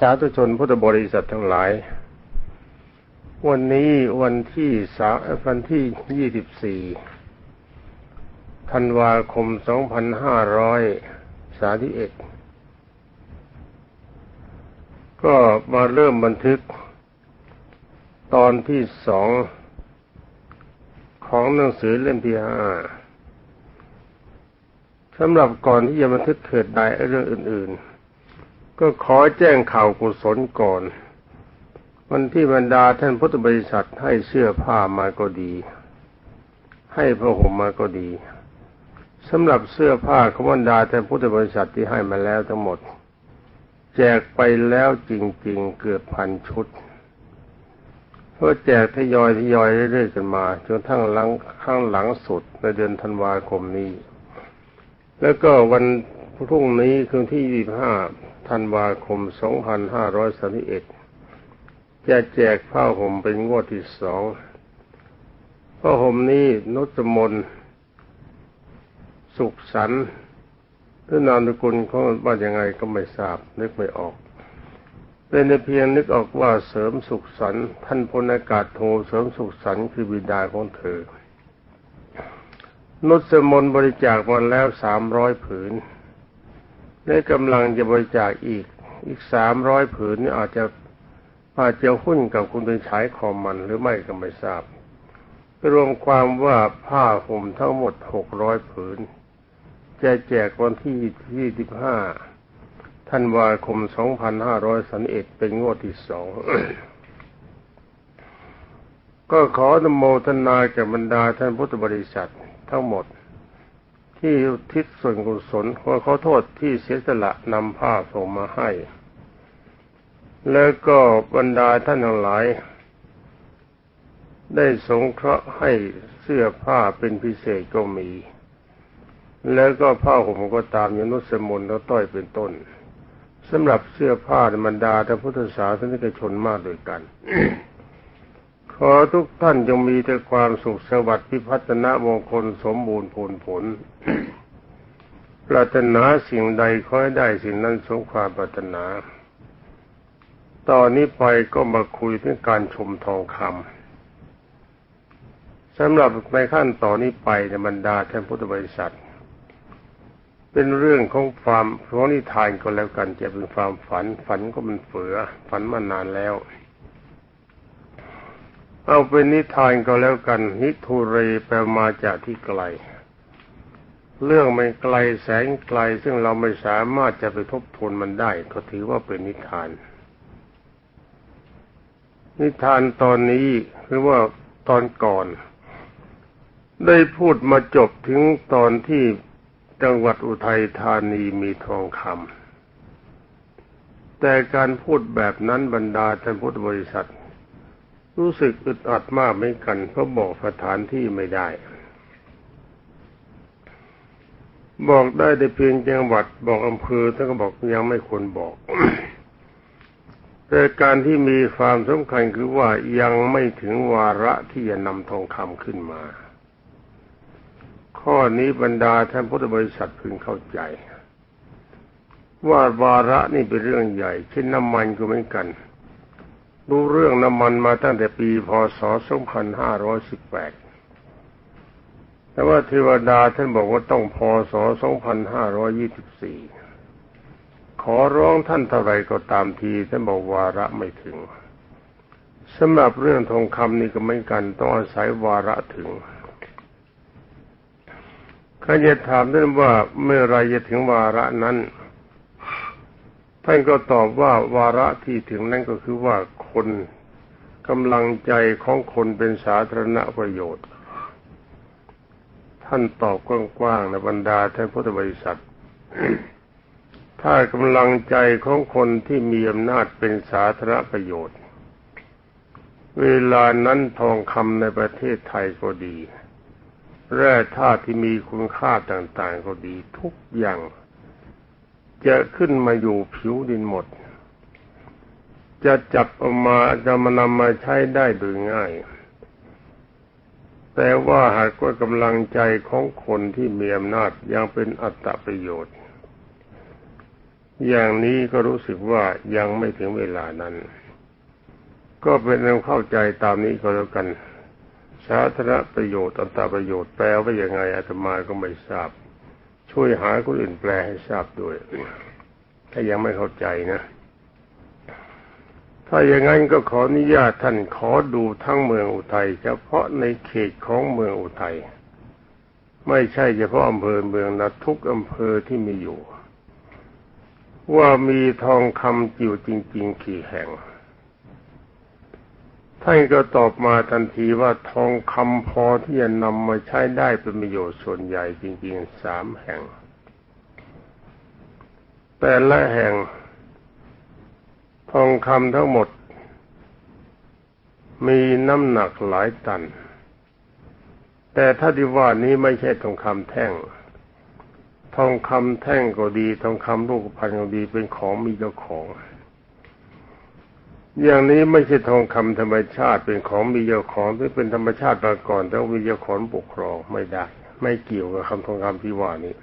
สาธุชนพุทธบริษัททั้งหลาย วันนี้วันที่สาวันที่ยี่สิบสี่ธันวาคมสองพันห้าร้อยสาที่เอ็ดก็มาเริ่มบันทึก ตอนที่สองของหนังสือเล่มที่ห้าสำหรับก่อนที่จะบันทึกเถิดใดเรื่องอื่น ๆ ก็ขอแจ้งข่าวกุศลก่อน วันที่บรรดาท่านพุทธบริษัทให้เสื้อผ้ามาก็ดี ให้พระห่มมาก็ดีสำหรับเสื้อผ้าของบรรดาท่านพุทธบริษัทที่ให้มาแล้วทั้งหมด แจกไปแล้วจริงๆเกือบพันชุดเพราะแจกทยอยทยอยเรื่อยๆกันมาจนทั้งหลังข้างหลังสุดในเดือนธันวาคมนี้ แล้วก็วัน พรุ่งนี้คืนที่ยี่ห้าธันวาคม 2531 จะแจกผ้าห่มเป็นงวดที่สองผ้าห่มนี้นุสมนสุขสันหรือนามสกุลเขาว่ายังไงก็ไม่ทราบ นึกไม่ออก เป็นเพียงนึกออกว่าเสริมสุขสันท่านพลอากาศโทเสริมสุขสันคือบิดาของเธอนุสมนบริจาคมาแล้วสามร้อยผืน และกำลังจะบริจาคอีกอีกสามร้อยผืนนี่อาจจะอาจจะหุ้นกับคุณเป็นฉายคอมมันหรือไม่ก็ไม่ทราบ รวมความว่าผ้าห่มทั้งหมดหกร้อยผืน จะแจกวันที่ที่สิบห้าธันวาคมสองพันห้าร้อยสันเอ็ดเป็นงวดที่สองก็ขอนโมทนาแก่บรรดาท่านพุทธบริษัททั้งหมด ที่ทิศส่วนกุศลขอขอโทษที่เสียสละนำผ้าส่งมาให้ แล้วก็บรรดาท่านทั้งหลาย ได้สงเคราะห์ให้เสื้อผ้าเป็นพิเศษก็มี แล้วก็ผ้าห่มก็ตามยนุสมนแล้วต้อยเป็นต้นสำหรับเสื้อผ้าบรรดาท่านพุทธศาสนิกชนมากด้วยกัน ขอทุกท่านจงมีแต่ความสุขสวัสดิ์พิพัฒนามงคลสมบูรณ์ผลผล ปรารถนาสิ่งใดขอให้ได้สิ่งนั้นสมความปรารถนา ตอนนี้ไปก็มาคุยเรื่องการชมทองคำสำหรับในขั้นตอนนี้ไปในบรรดาท่านพุทธบริษัท เป็นเรื่องของความของนิทานก็แล้วกันจะเป็นความฝัน ฝันก็มันเฟือฝันมานานแล้ว เอาเป็นนิทานก็แล้วกัน นิทุเรแปลมาจากที่ไกล เรื่องไม่ไกลแสงไกลซึ่งเราไม่สามารถจะไปทบทวนมันได้ ก็ถือว่าเป็นนิทาน นิทานตอนนี้คือว่าตอนก่อน ได้พูดมาจบถึงตอนที่จังหวัดอุทัยธานีมีทองคำแต่การพูดแบบนั้นบรรดาท่านพุทธบริษัท รู้สึกอึดอัดมากเหมือนกัน เพราะบอกสถานที่ไม่ได้ บอกได้แต่เพียงจังหวัดบอกอำเภอท่านก็บอกยังไม่ควรบอก แต่การที่มีความสำคัญคือว่ายังไม่ถึงวาระที่จะนำทองคำขึ้นมา ข้อนี้บรรดาท่านพุทธบริษัทพึงเข้าใจ ว่าวาระนี่เป็นเรื่องใหญ่ เช่นน้ำมันก็เหมือนกัน รู้เรื่องน้ำมันมาตั้งแต่ปีพศ 2518 แต่ว่าเทวดาท่านบอกว่าต้องพศ 2524 ขอร้องท่านเท่าไรก็ตามทีท่านบอกวาระไม่ถึงสำหรับเรื่องทองคำนี่ก็ไม่กันต้องอาศัยวาระถึงข้าจะถามท่านว่าเมื่อไรจะถึงวาระนั้น ท่านก็ตอบว่าวาระที่ถึงนั่นก็คือว่าคนกำลังใจของคนเป็นสาธารณประโยชน์ ท่านตอบกว้างๆในบรรดาท่านพุทธบริษัท ถ้ากำลังใจของคนที่มีอำนาจเป็นสาธารณประโยชน์ เวลานั้นทองคำในประเทศไทยก็ดี แร่ธาตุที่มีคุณค่าต่างๆก็ดีทุกอย่าง จะขึ้นมาอยู่ผิวดินหมด จะจับออกมาจะมานำมาใช้ได้โดยง่าย แต่ว่าหากว่ากำลังใจของคนที่มีอำนาจยังเป็นอัตตประโยชน์ อย่างนี้ก็รู้สึกว่ายังไม่ถึงเวลานั้น ก็เป็นเรื่องเข้าใจตามนี้ก็แล้วกันสาธารณประโยชน์อันตรประโยชน์แปลว่าอย่างไงอาตมาก็ไม่ทราบ ช่วยหาคนอื่นแปลให้ทราบด้วย ถ้ายังไม่เข้าใจนะ ถ้าอย่างนั้นก็ขออนุญาตท่านขอดูทั้งเมืองอุทัยเฉพาะในเขตของเมืองอุทัยไม่ใช่เฉพาะอำเภอเมืองนะทุกอำเภอที่มีอยู่ ว่ามีทองคำอยู่จริง ๆ กี่แห่ง ท่านก็ตอบมาทันทีว่าทองคำพอที่จะนำมาใช้ได้เป็นประโยชน์ส่วนใหญ่จริงๆสามแห่ง แต่ละแห่ง ทองคำทั้งหมด มีน้ำหนักหลายตัน แต่ถ้าที่ว่านี้ไม่ใช่ทองคำแท่ง ทองคำแท่งก็ดี ทองคำลูกพันก็ดีเป็นของมีเจ้าของ อย่างนี้ไม่ใช่ทองคำธรรมชาติเป็นของมีเจ้าของที่เป็นธรรมชาติมาก่อนแต่มีเจ้าของปกครองไม่ได้ ไม่เกี่ยวกับคำทองคำที่ว่านี้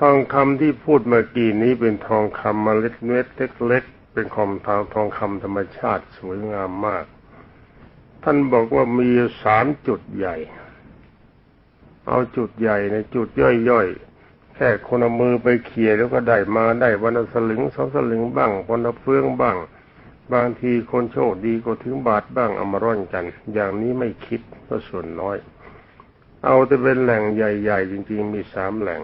ทองคำที่พูดเมื่อกี้นี้เป็นทองคำมาเล็ดเม็ดเล็กๆเป็นของทางทองคำธรรมชาติสวยงามมาก ท่านบอกว่ามีสามจุดใหญ่ เอาจุดใหญ่ในจุดย่อยๆ แค่คนเอามือไปเขี่ยแล้วก็ได้มาได้วันละสลึงสองสลึงบ้างวันละเฟืองบ้าง บางทีคนโชคดีก็ถึงบาทบ้างเอามาร่อนกัน อย่างนี้ไม่คิดก็ส่วนน้อย เอาแต่เป็นแหล่งใหญ่ๆจริง ๆ มีสามแหล่ง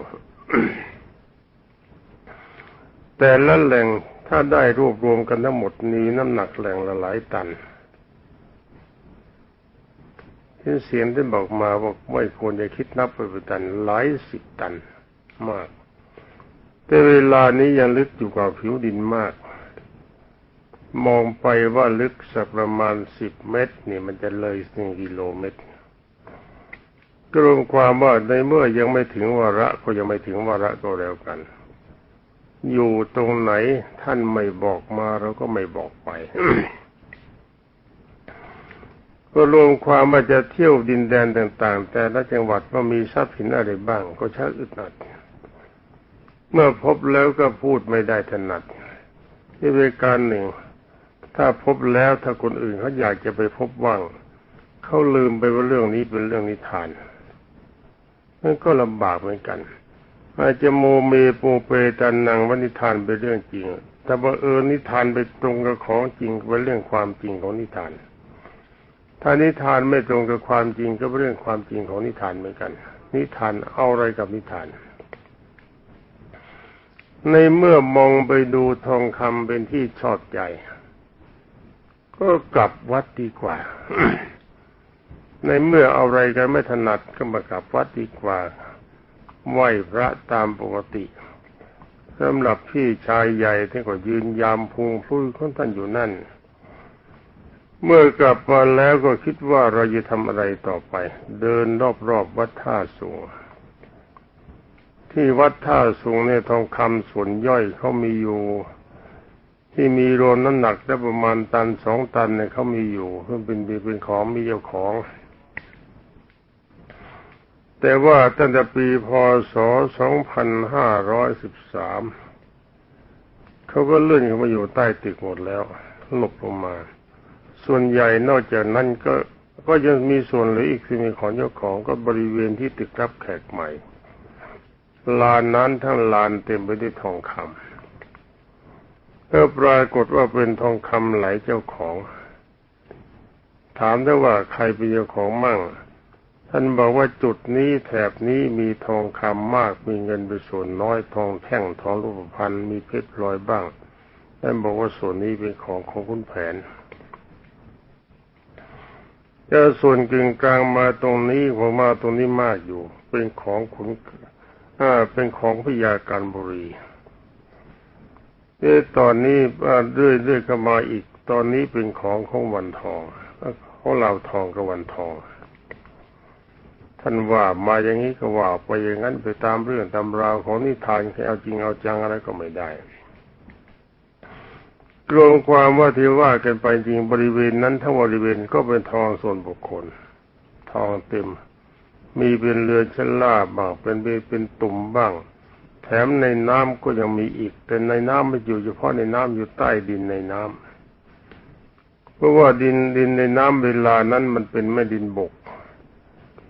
แต่ละแหล่งถ้าได้รวบรวมกันทั้งหมดนี้น้ำหนักแหล่งละหลายตันที่เสียงที่บอกมาบอกไม่ควรจะคิดนับไปเป็นตันหลายสิบตัน มาก แต่เวลานี้ยังลึกอยู่กับผิวดินมาก มองไปว่าลึกสักประมาณสิบเมตรนี่มันจะเลยหนึ่งกิโลเมตรกรวมความว่าในเมื่อยังไม่ถึงวาระก็ยังไม่ถึงวาระก็แล้วกัน อยู่ตรงไหนท่านไม่บอกมาเราก็ไม่บอกไปก็รวมความว่าจะเที่ยวดินแดนต่าง ๆ แต่ละจังหวัดว่ามีทรัพย์สินอะไรบ้าง ก็ชักอึดอัด เมื่อพบแล้วก็พูดไม่ได้ถนัดที่เป็นการหนึ่ง ถ้าพบแล้วถ้าคนอื่นเขาอยากจะไปพบว่างเขาลืมไปว่าเรื่องนี้เป็นเรื่องนิทานนั่นก็ลำบากเหมือนกัน อาจจะโมเมโปเปตันนังว่านิทานเป็นเรื่องจริงแต่ว่าเออนิทานไปตรงกับของจริงเป็นเรื่องความจริงของนิทาน ถ้านิทานไม่ตรงกับความจริงก็เป็นเรื่องความจริงของนิทานเหมือนกัน นิทานเอาอะไรกับนิทาน ในเมื่อมองไปดูทองคำเป็นที่ชอบใจ ก็กลับวัดดีกว่า ในเมื่อเอาอะไรกันไม่ถนัดก็มากลับวัดดีกว่า ไหวพระตามปกติสำหรับพี่ชายใหญ่ที่ก็ยืนยามพุงพุ้ยของท่านอยู่นั่น เมื่อกลับมาแล้วก็คิดว่าเราจะทำอะไรต่อไป เดินรอบๆวัดท่าสูง ที่วัดท่าสูงเนี่ยทองคำส่วนย่อยเขามีอยู่ ที่มีรวมน้ำหนักได้ประมาณตันสองตันเนี่ยเขามีอยู่เพื่อเป็นเป็นของมีเจ้าของ แต่ว่าตั้งแต่ปีพศ 2513 เขาก็เลื่อนเข้ามาอยู่ใต้ตึกหมดแล้วหลบลงมา ส่วนใหญ่นอกจากนั้นก็ก็ยังมีส่วนเหลืออีกที่มีของเจ้าของก็บริเวณที่ตึกรับแขกใหม่ ลานนั้นทั้งลานเต็มไปด้วยทองคำเมื่อปรากฏว่าเป็นทองคำไหลเจ้าของ ถามได้ว่าใครเป็นเจ้าของมั่ง ท่านบอกว่าจุดนี้แถบนี้มีทองคำมากมีเงินเป็นส่วนน้อยทองแท่งทองรูปพรรณมีเพชรพลอยบ้างท่านบอกว่าส่วนนี้เป็นของของคุณแผนแต่ส่วนกึ่งกลางมาตรงนี้ผมมาตรงนี้มากอยู่ เป็นของขุน เป็นของพยาการบุรีเอ่ตอนนี้เรื่อยเรื่อยก็มาอีก ตอนนี้เป็นของของวันทองของเราทองกับวันทอง ท่านว่ามาอย่างนี้ก็ว่าไปอย่างนั้นไปตามเรื่องตามราวของนิทานแค่เอาจริงเอาจังอะไรก็ไม่ได้รวมความว่าที่ว่ากันไปจริงบริเวณนั้นทั้งบริเวณก็เป็นทองส่วนบุคคล ทองเต็ม มีเป็นเรือชล่าบ้างเป็นเป็นตุ่มบ้าง แถมในน้ำก็ยังมีอีก แต่ในน้ำไม่อยู่เฉพาะในน้ำอยู่ใต้ดินในน้ำเพราะว่าดินดินในน้ำเวลานั้นมันเป็นไม่ดินบก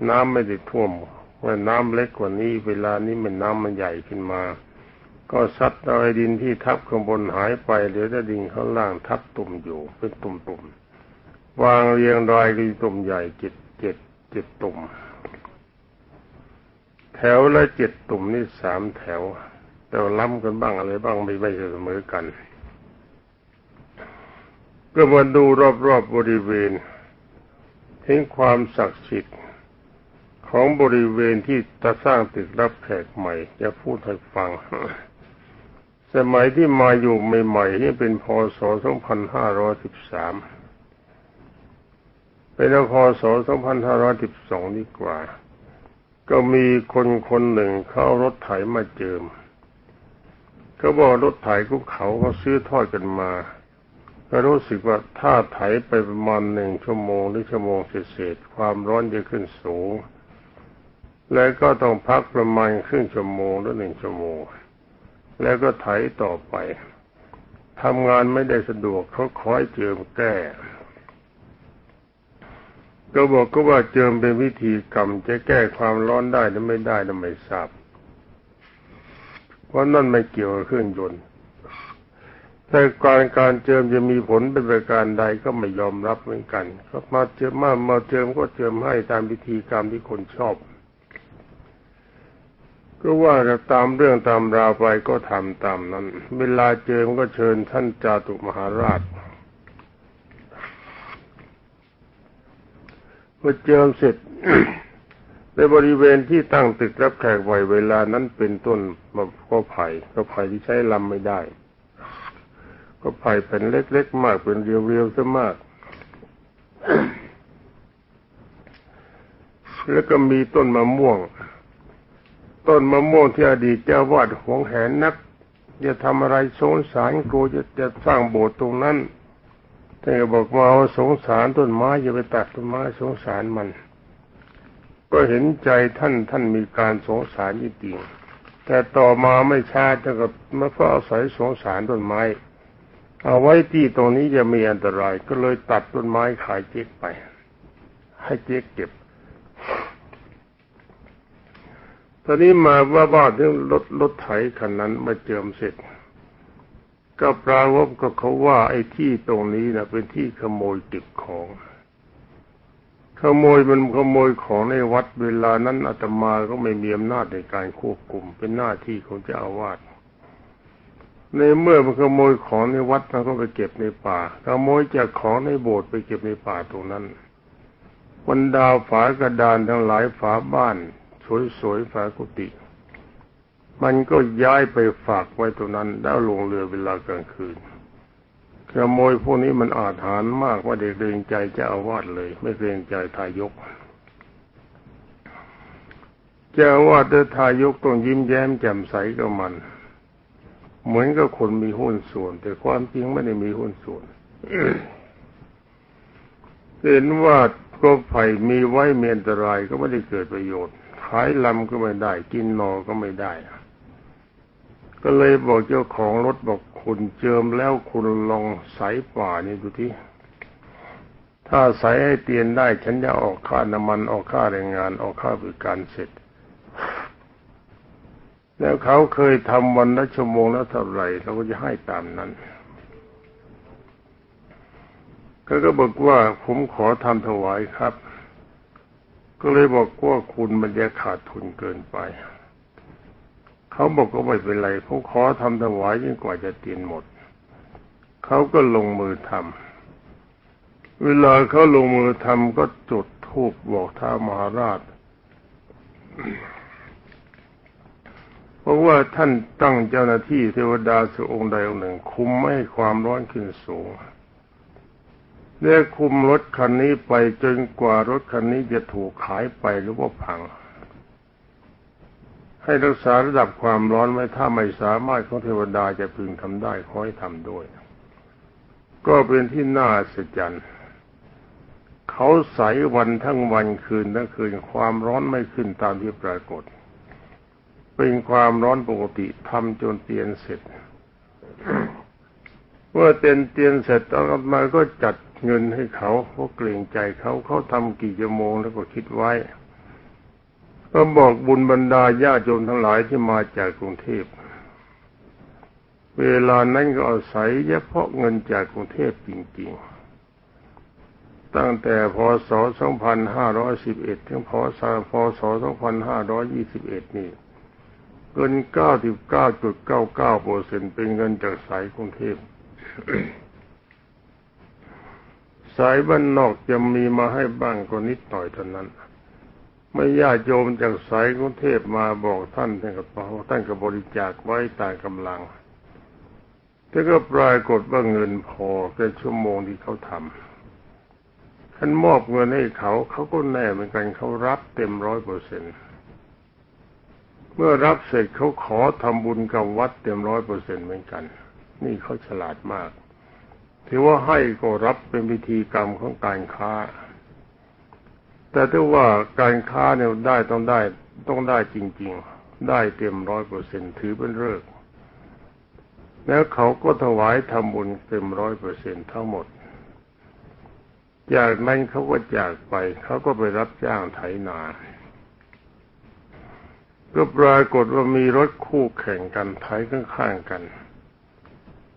น้ำไม่ได้ท่วมว่าน้ำเล็กกว่านี้ เวลานี้มันน้ำมันใหญ่ขึ้นมา ก็ซัดเอาไอ้ดินที่ทับข้างบนหายไปเหลือแต่ดินข้างล่างทับตุ่มอยู่ เป็นตุ่มๆวางเรียงรายกันตุ่มใหญ่เจ็ดเจ็ดเจ็ดตุ่ม ถวละเจ็ดตุ่มนี่สามแถว แต่ล้ำกันบ้างอะไรบ้างไม่ไม่เสมอกัน ก็มาดูรอบๆบบริเวณถึงความศักดิ์สิทธิ์ของบริเวณที่จะสร้างตึกรับแขกใหม่ จะพูดให้ฟัง สมัยที่มาอยู่ใหม่ๆนี่เป็นพศ 2513 เป็นพศ 2512ดีกว่า ก็มีคนคนหนึ่งเข้ารถไถมาเจิมเขาบอกรถไถกุ๊เขาเขาซื้อทอดกันมาก็รู้สึกว่าถ้าไถไปประมาณหนึ่งชั่วโมงหรือชั่วโมงเศษความร้อนจะขึ้นสูง แล้วก็ต้องพักประมาณครึ่งชั่วโมงหรือหนึ่งชั่วโมง แล้วก็ไถต่อไปทำงานไม่ได้สะดวกเขาคอยเจิมแก้ ก็บอกก็ว่าเจิมเป็นวิธีกรรม จะแก้ความร้อนได้หรือไม่ได้เราไม่ทราบ เพราะนั่นไม่เกี่ยวกับเครื่องยนต์แต่การการเจิมจะมีผลเป็นประการใดก็ไม่ยอมรับเหมือนกันก็มาเจิมมามาเจิมก็เจิมให้ตามวิธีกรรมที่คนชอบ ก็ว่าจะตามเรื่องตามราวไปก็ทำตามนั้น เวลาเจอมันก็เชิญท่านจาตุมหาราช พอเจิมเสร็จในบริเวณที่ตั้งตึกรับแขกไว้เวลานั้นเป็นต้นมาก็ไผ่ก็ไผ่ที่ใช้ลำไม่ได้ ก็ไผ่เป็นเล็กๆมากเป็นเรียวๆซะมาก แล้วก็มีต้นมะม่วง ต้นมะม่วงที่อดีตเจ้าวาดหวงแหนนักจะทำอะไรสงสารกูจะจะสร้างโบสถ์ตรงนั้น ท่านก็บอกว่าสงสารต้นไม้อย่าไปตัดต้นไม้สงสารมัน ก็เห็นใจท่านท่านมีการสงสารจริงแต่ต่อมาไม่ช้าท่านก็มาเฝ้าอาศัยสงสารต้นไม้ เอาไว้ที่ตรงนี้จะมีอันตราย ก็เลยตัดต้นไม้ขายเจ๊กไป ให้เจ๊กเก็บตอนนี้มาว่าบ้านที่องรถรถไถคันนั้นมาเจิมเสร็จ ก็ปรารบก็เขาว่าไอ้ที่ตรงนี้นะเป็นที่ขโมยเก็บของ ขโมยมันขโมยของในวัดเวลานั้นอาตมาก็ไม่มีอำนาจในการควบคุม เป็นหน้าที่ของเจ้าอาวาสในเมื่อมันขโมยของในวัดมันก็ไปเก็บในป่าขโมยจากของในโบสถ์ไปเก็บในป่าตรงนั้นบรรดาฝากระดานทั้งหลายฝาบ้าน สวยๆฝากุฏิ มันก็ย้ายไปฝากไว้ตรงนั้น แล้วลงเรือเวลากลางคืนขโมยพวกนี้มันอาถรรพ์มากว่าเด็กเกรงใจเจ้าอาวาสเลย ไม่เกรงใจทายกเจ้าอาวาสเดินทายกต้องยิ้มแย้มแจ่มใสกับมัน เหมือนกับคนมีหุ้นส่วน แต่ความจริงไม่ได้มีหุ้นส่วนเห็นว่าก็ไผ่มีไว้เมียนตรายก็ไม่ได้เกิดประโยชน์ขายลำก็ไม่ได้ กินนอก็ไม่ได้ ก็เลยบอกเจ้าของรถบอกคุณเจิมแล้วคุณลองใสป่านี่ดูที่ถ้าใสให้เตียนได้ ฉันจะออกค่าน้ำมันออกค่าแรงงานออกค่าบริการเสร็จ แล้วเขาเคยทำวันละชั่วโมงล้วเท่าไหร่เราก็จะให้ตามนั้นเขาก็บอกว่าผมขอทำถวายครับ ก็เลยบอกว่าคุณมันจะขาดทุนเกินไป เขาบอกก็ไม่เป็นไรเขาขอทำถวายยิ่งกว่าจะเตียนหมด เขาก็ลงมือทำเวลาเขาลงมือทำก็จุดธูปบอกท้ามหาราชเพราะว่าท่านตั้งเจ้าหน้าที่เทวดาสุองค์ใดองค์หนึ่ง คุมไม่ให้ความร้อนขึ้นสูงเรียกคุมรถคันนี้ไปจนกว่ารถคันนี้จะถูกขายไปหรือว่าพัง ให้รักษาระดับความร้อนไว้ถ้าไม่สามารถของเทวดาจะพึงทำได้ขอให้ทำด้วย ก็เป็นที่น่าสัจรรย์เขาใสวันทั้งวันคืนทั้งคืนความร้อนไม่ขึ้นตามที่ปรากฏ เป็นความร้อนปกติทำจนเตียนเสร็จเมื่อเตียนเตียนเสร็จแล้วมาก็จัดเงินให้เขาเพราะเกรงใจเขาเขาทำกี่ชั่วโมงแล้วก็คิดไว้ ก็บอกบุญบรรดาญาโยมทั้งหลายที่มาจากกรุงเทพ เวลานั้นก็อาศัยเฉพาะเงินจากกรุงเทพจริง ๆ ตั้งแต่พศ 2511 ถึงพศพศ2521 นี่เงิน 99.99เปอร์เซ็นเป็นเงินจากสายกรุงเทพ สายบ้านนอกจะมีมาให้บ้างก็นิดหน่อยเท่านั้น ไม่ญาติโยมจากสายกรุงเทพมาบอกท่านท่านก็บอกท่านก็บริจาคไว้ตามกำลังแต่ก็ปรากฏว่าเงินพอแค่ชั่วโมงที่เขาทำท่านมอบเงินให้เขา เขาก็แน่เหมือนกันเขารับเต็มร้อยเปอร์เซ็นเมื่อรับเสร็จเขาขอทำบุญกับวัดเต็มร้อยเปอร์เซ็นเหมือนกัน นี่เขาฉลาดมาก ถือว่าให้ก็รับเป็นพิธีกรรมของการค้า แต่ถ้าว่าการค้าเนี่ยได้ต้องได้ต้องได้จริง ๆ ได้เต็มร้อยเปอร์เซ็นถือเป็นเลิกแล้วเขาก็ถวายทำบุญเต็มร้อยเปอร์เซ็นทั้งหมด จากนั้นเขาก็จากไป เขาก็ไปรับจ้างไถนาก็ปรากฏว่ามีรถคู่แข่งกันไถข้างๆกัน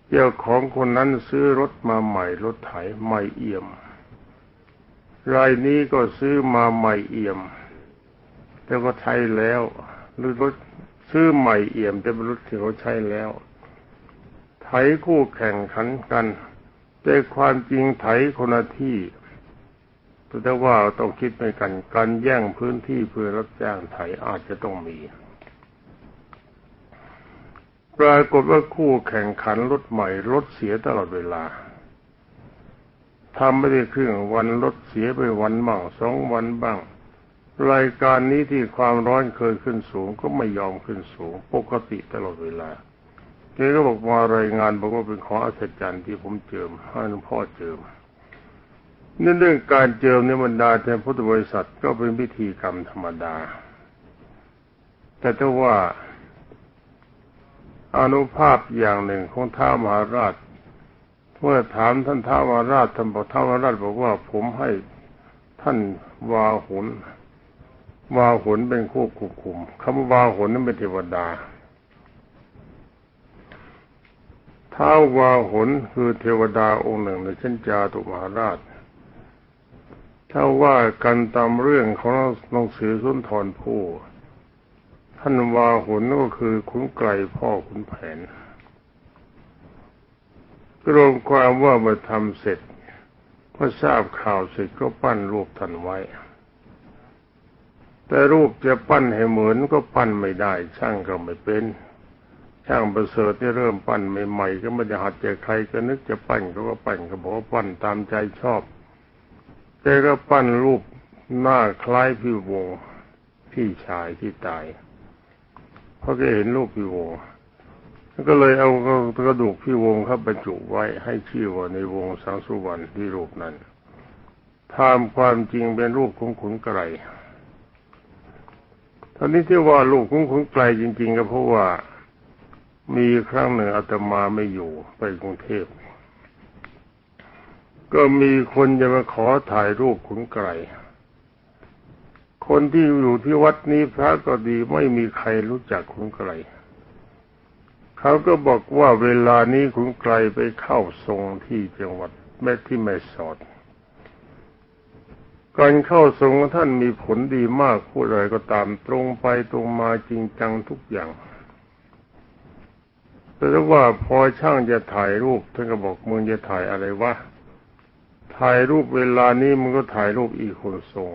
เจ้าของคนนั้นซื้อรถมาใหม่รถไถใหม่เอี่ยม รายนี้ก็ซื้อมาใหม่เอี่ยม แต่ก็ใช้แล้วหรือรถซื้อใหม่เอี่ยมแต่เป็นรถที่เขาใช้แล้วไถคู่แข่งขันกันแต่ความจริงไถคนละที่แต่ว่าต้องคิดไปกันการแย่งพื้นที่เพื่อรับจ้างไถอาจจะต้องมี ปรากฏว่าคู่แข่งขันรถใหม่รถเสียตลอดเวลา ทำไม่ได้ครึ่งวันรถเสียไปวันบ้างสองวันบ้าง รายการนี้ที่ความร้อนเคยขึ้นสูงก็ไม่ยอมขึ้นสูง ปกติตลอดเวลาแกก็บอกมารายงานบอกว่าเป็นของอัศจรรย์ที่ผมเจิมให้หลวงพ่อเจิมนี่เรื่องการเจิมในบรรดาแทนพุทธบริษัทก็เป็นพิธีกรรมธรรมดา แต่ถ้าว่าอนุภาพอย่างหนึ่งของท้ามหาราช เมื่อถามท่านท้ามหาราชท่านบอกท้ามหาราชบอกว่าผมให้ท่านวาหุนวาหุนเป็นคู่ควบคุมคำวาหุนนั้นเป็นเทวดาท้าวาหุนคือเทวดาองค์หนึ่งในชั้นจาตุมหาราชถ้าว่ากันตามเรื่องของหนังสือสุนทรภู่ท่านวาหุนก็คือขุนไกรพ่อขุนแผน รวมความว่าเมื่อทำเสร็จพอทราบข่าวเสร็จก็ปั้นรูปท่านไว้ แต่รูปจะปั้นให้เหมือนก็ปั้นไม่ได้ ช่างก็ไม่เป็น ช่างประเสริฐที่เริ่มปั้นใหม่ๆก็ไม่ได้หัดใจใครก็นึกจะปั้นเขาก็ปั้นก็บอกว่าปั้นตามใจชอบแกก็ปั้นรูปหน้าคล้ายพี่วงพี่ชายที่ตายเพราะแกเห็นรูปพี่วง ก็เลยเอากระดูกพี่วงเข้าบรรจุไว้ให้ชื่อว่าในวงสังสุวรรณที่รูปนั้นทำความจริงเป็นรูปของขุนไกรตอนนี้ที่ว่ารูปของขุนไกรจริง ๆ ก็เพราะว่ามีครั้งหนึ่งอาตมาไม่อยู่ไปกรุงเทพ ก็มีคนจะมาขอถ่ายรูปขุนไกรคนที่อยู่ที่วัดนี้พระก็ดีไม่มีใครรู้จักขุนไกร เขาก็บอกว่าเวลานี้ขุนไกรไปเข้าทรงที่จังหวัดแม่ที่แม่สอดการเข้าทรงท่านมีผลดีมากพูดอะไรก็ตามตรงไปตรงมาจริงจังทุกอย่างแต่ว่าพอช่างจะถ่ายรูปท่านก็บอกมึงจะถ่ายอะไรวะถ่ายรูปเวลานี้มึงก็ถ่ายรูปอีกคนทรง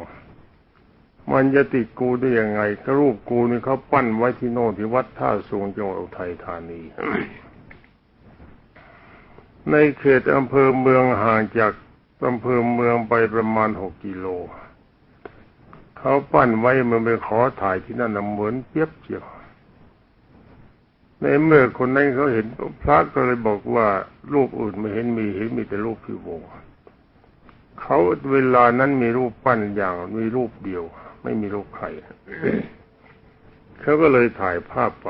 มันจะติดกูได้ยังไงก็รูปกูนี่เขาปั้นไว้ที่โน่นที่วัดท่าสูงจังหวัดอุทัยธานี ในเขตอำเภอเมืองห่างจากอำเภอเมืองไปประมาณหกกิโล เขาปั้นไว้มันไปขอถ่ายที่นั่นเหมือนเปียบเจียวในเมื่อคนนั้นเขาเห็นพระก็เลยบอกว่ารูปอื่นไม่เห็นมีเห็นมีแต่รูปพี่วงเขาเวลานั้นมีรูปปั้นอย่างมีรูปเดียว ไม่มีรูปใครเขาก็เลยถ่ายภาพไป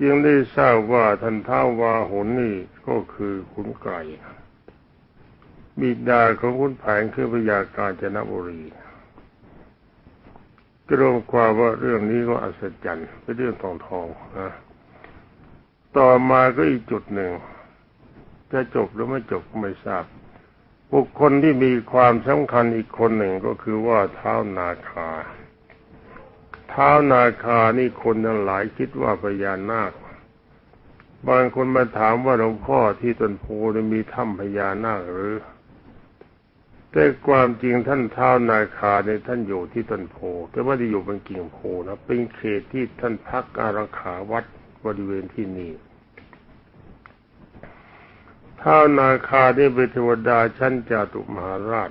จึงได้ทราบว่าท่านท้าวาหุนนี่ก็คือขุนไก่บิดาของขุนแผนคือพยากาญจนบุรีก็รวมความว่าเรื่องนี้ก็อัศจรรย์เป็นเรื่องทองทองนะต่อมาก็อีกจุดหนึ่ง จะจบหรือไม่จบก็ไม่ทราบ บุคคลที่มีความสำคัญอีกคนหนึ่งก็คือว่าเท้านาคา เท้านาคานี่คนทั้งหลายคิดว่าพญานาค บางคนมาถามว่าหลวงพ่อที่ต้นโพมีถ้ำพญานาคหรือ แต่ความจริงท่านเท้านาคาในท่านอยู่ที่ต้นโพแต่ว่าได้อยู่บนกิ่งโพนะเป็นเขตที่ท่านพักอารักขาวัดบริเวณที่นี่ ท้าวนาคาได้เป็นเทวดาชั้นจาตุมหาราช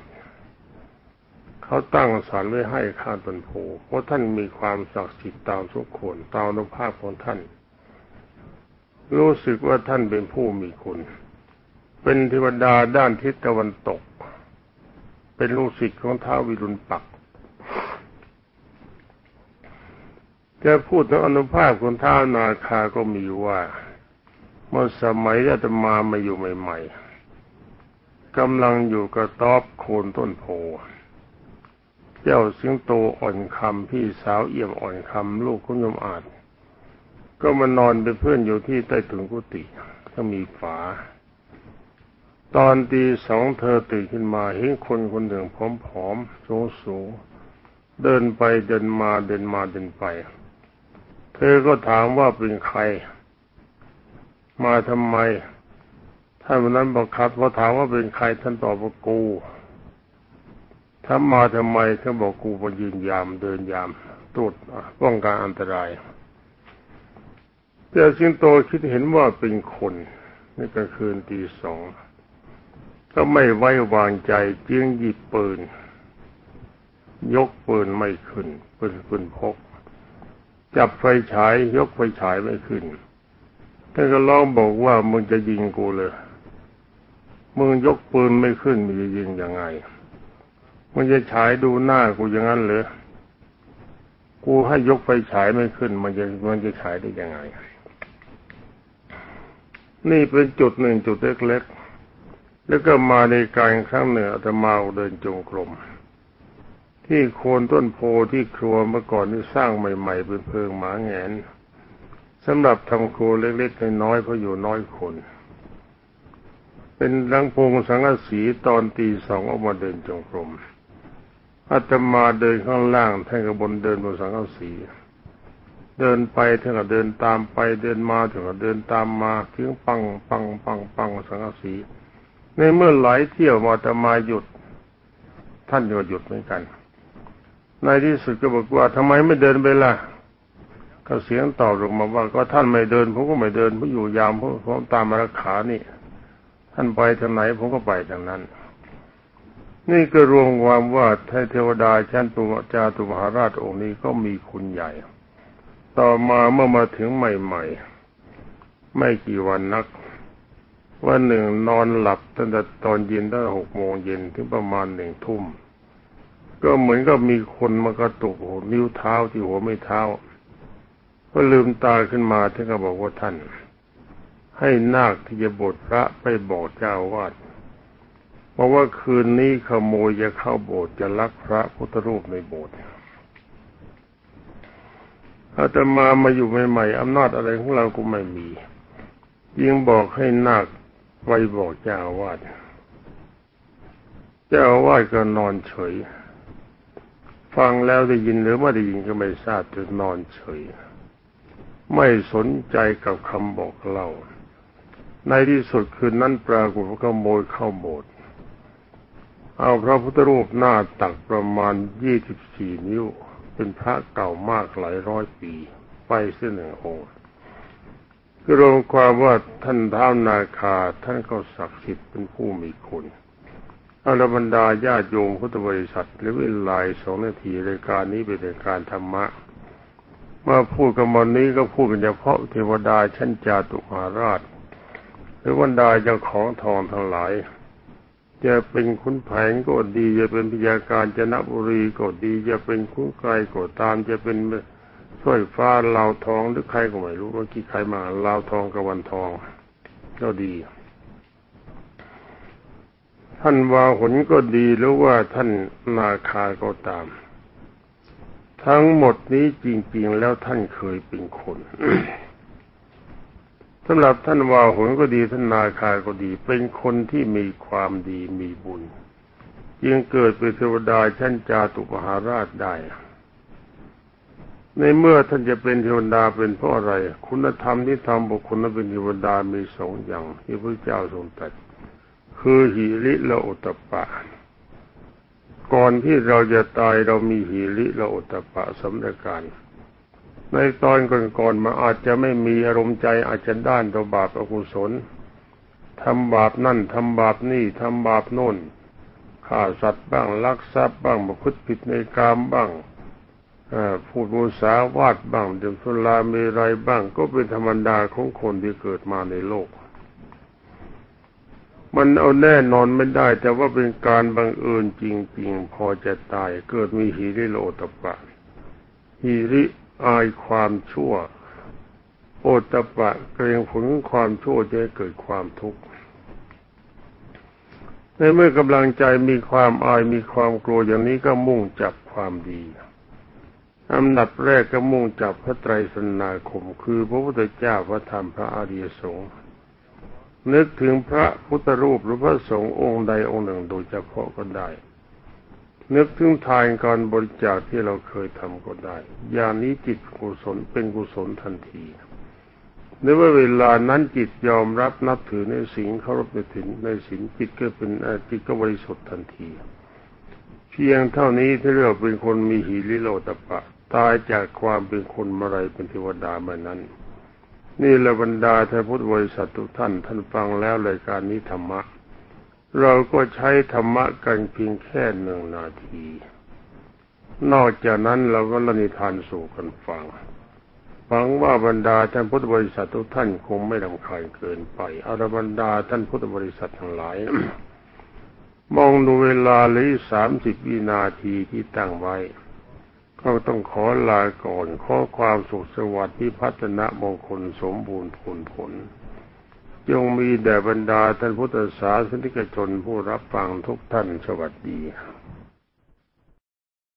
เขาตั้งสารไว้ให้ข้าตนโพเพราะท่านมีความศักดิ์สิทธิ์ตามสมควรตามอนุภาพของท่าน รู้สึกว่าท่านเป็นผู้มีคุณ เป็นเทวดาด้านทิศตะวันตก เป็นลูกศิษย์ของท้าววิรุณปักจะพูดถึงอนุภาพของท้าวนาคาก็มีว่า เมื่อสมัยอาตมามาอยู่ใหม่ๆกำลังอยู่กระต๊อบโคนต้นโพเจ้าสิงโตอ่อนคำพี่สาวเอี่ยมอ่อนคำลูกคุณยมอาจ ก็มานอนเป็นเพื่อนอยู่ที่ใต้ถุนกุฏิก็มีฝา ตอนตีสองเธอตื่นขึ้นมาเห็นคนคนหนึ่งผอมๆสูงๆเดินไปเดินมาเดินมาเดินไป เธอก็ถามว่าเป็นใคร มาทำไม ท่านวันนั้นบอกครับพอถามว่าเป็นใครท่านตอบว่ากูถ้ามาทำไมท่านบอกกูมายืนยามเดินยามตรวจป้องกันอันตรายแต่สิงโตคิดเห็นว่าเป็นคนนี่กลางคืนตีสองก็ไม่ไว้วางใจจึงหยิบปืน ยกปืนไม่ขึ้นปืนปืนพก จับไฟฉายยกไฟฉายไม่ขึ้น ท่านก็ร้องบอกว่ามึงจะยิงกูเลยมึงยกปืนไม่ขึ้นมึงจะยิงยังไงมึงจะฉายดูหน้ากูอย่างนั้นเลยกูให้ยกไฟฉายไม่ขึ้น มันจะมันจะฉายได้ยังไง นี่เป็นจุดหนึ่งจุดเล็กๆ แล้วก็มาในการครั้งหนึ่งอาตมาเดินจงกรมที่โคนต้นโพที่ครัวเมื่อก่อนที่สร้างใหม่ ๆ เป็นเพิงหมาแงน สำหรับทำครัวเล็กๆน้อยๆเพราะอยู่น้อยคน เป็นรังพงสังกสีตอนตีสองออกมาเดินจงกรมอาตมาเดินข้างล่างท่านกับบนเดินบนสังกสีเดินไปท่านก็เดินตามไปเดินมาท่านก็เดินตามมาถึงปังปังปังปังสังกสีในเมื่อหลายเที่ยวมาตมาหยุด ท่านก็หยุดเหมือนกันในที่สุดก็บอกว่าทำไมไม่เดินไปล่ะ ก็เสียงตอบลงมาว่าก็ท่านไม่เดินผมก็ไม่เดินผมอยู่ยามผมตามมารักขานี่ ท่านไปทางไหนผมก็ไปทางนั้น นี่ก็รวมความว่าเทวดาชั้นตุจาตุมหาราชองค์นี้ก็มีคุณใหญ่ ต่อมาเมื่อมาถึงใหม่ ๆ ไม่กี่วันนัก วันหนึ่งนอนหลับตั้งแต่ตอนเย็นตั้งหกโมงเย็นถึงประมาณหนึ่งทุ่มก็เหมือนกับมีคนมากระตุกนิ้วเท้าที่หัวไม่เท้า ก็ลืมตาขึ้นมาท่านก็บอกว่าท่าน ให้นาคที่จะบทพระไปบอกเจ้าวาดบอกว่าคืนนี้ขโมยจะเข้าโบสถ์จะลักพระพุทธรูปในโบสถ์อาตมามาอยู่ใหม่ๆอำนาจอะไรของเราก็ไม่มียิ่งบอกให้นาคไปบอกเจ้าวาดเจ้าวาดก็นอนเฉย ฟังแล้วได้ยินหรือไม่ได้ยินก็ไม่ทราบจะนอนเฉย ไม่สนใจกับคำบอกเล่า ในที่สุดคืนนั้นปรากฏว่าขโมยเข้าโบสถ์เอาพระพุทธรูปหน้าตักประมาณยี่สิบสี่นิ้ว เป็นพระเก่ามากหลายร้อยปี ไปเส้นหนึ่งองค์ก็รวมความว่าท่านท้าวนาคาท่านก็ศักดิ์สิทธิ์เป็นผู้มีคุณอรบรรดาญาติโยมพุทธบริษัทหรือเวลาสองนาทีรายการนี้เป็นรายการธรรมะ มาพูดกันวันนี้ก็พูดกันเฉพาะเทวดาชั้นจาตุมาราช หรือบรรดาเจ้าของทองทั้งหลาย จะเป็นคุณแผงก็ดีจะเป็นพยาการจนบุรีก็ดีจะเป็นคุณไกลก็ตามจะเป็นสสร้อยฟ้าลาวทองหรือใครก็ไม่รู้ว่ากี่ใครมาลาวทองกับวันทองก็ดี ท่านวาหนก็ดีหรือว่าท่านนาคาก็ตาม ทั้งหมดนี้จริง ๆ แล้วท่านเคยเป็นคนสำหรับท่านวาหนก็ดีท่านนาคาก็ดี เป็นคนที่มีความดีมีบุญจึงเกิดเป็นเทวดาชั้นจาตุปหาราชได้ ในเมื่อท่านจะเป็นเทวดาเป็นเพราะอะไร คุณธรรมที่ทำบุคคลนั้นเป็นเทวดามีสองอย่างที่พระเจ้าทรงตรัสคือหิริและอุตปะ ก่อนที่เราจะตายเรามีหิริและอุตปะสำเร็จการ ในตอนก่อนๆมาอาจจะไม่มีอารมณ์ใจอาจจะด้านต่อบาปอกุศลทำบาปนั่นทำบาปนี่ทำบาปโน่นฆ่าสัตว์บ้างลักทรัพย์บ้างประพฤติผิดในกามบ้างพูดมุสาวาทบ้างดื่มสุราเมรัยบ้างก็เป็นธรรมดาของคนที่เกิดมาในโลก มันเอาแน่นอนไม่ได้ แต่ว่าเป็นการบังเอิญจริง ๆ พอจะตาย เกิดมีหิริโลตปะหิริอายความชั่ว โอตปะเกรงผลความชั่วจะเกิดความทุกข์ในเมื่อกำลังใจมีความอายมีความกลัวอย่างนี้ก็มุ่งจับความดีอันดับแรกก็มุ่งจับพระไตรสนาคม คือพระพุทธเจ้าพระธรรมพระอริยสงฆ์ นึกถึงพระพุทธรูปหรือพระสงฆ์องค์ใดองค์หนึ่งโดยเฉพาะก็ได้ นึกถึงทานการบริจาคที่เราเคยทำก็ได้ อย่างนี้จิตกุศลเป็นกุศลทันทีในว่าเวลานั้นจิตยอมรับนับถือในสิ่งเคารพในถิ่นในสิ่งจิตก็เป็นจิตก็บริสุทธิ์ทันที เพียงเท่านี้ที่เรียกเป็นคนมีหิริโลตปะ ตายจากความเป็นคนมไรเป็นเทวดามานั้น นี่ละบรรดาท่านพุทธบริษัททุกท่าน ท่านฟังแล้วรายการนี้ธรรมะ เราก็ใช้ธรรมะกันเพียงแค่หนึ่งนาที นอกจากนั้นเราก็ละนิทานสู่กันฟังฟังว่าบรรดาท่านพุทธบริษัททุกท่านคงไม่ลำคาญเกินไปอารบรรดาท่านพุทธบริษัททั้งหลาย มองดูเวลาเลยสามสิบวินาทีที่ตั้งไว้ ก็ต้องขอลาก่อน ขอความสุขสวัสดิ์ที่พัฒนามงคลสมบูรณ์ผลผลจงมีแด่บรรดาท่านพุทธศาสนิกชนผู้รับฟังทุกท่านสวัสดี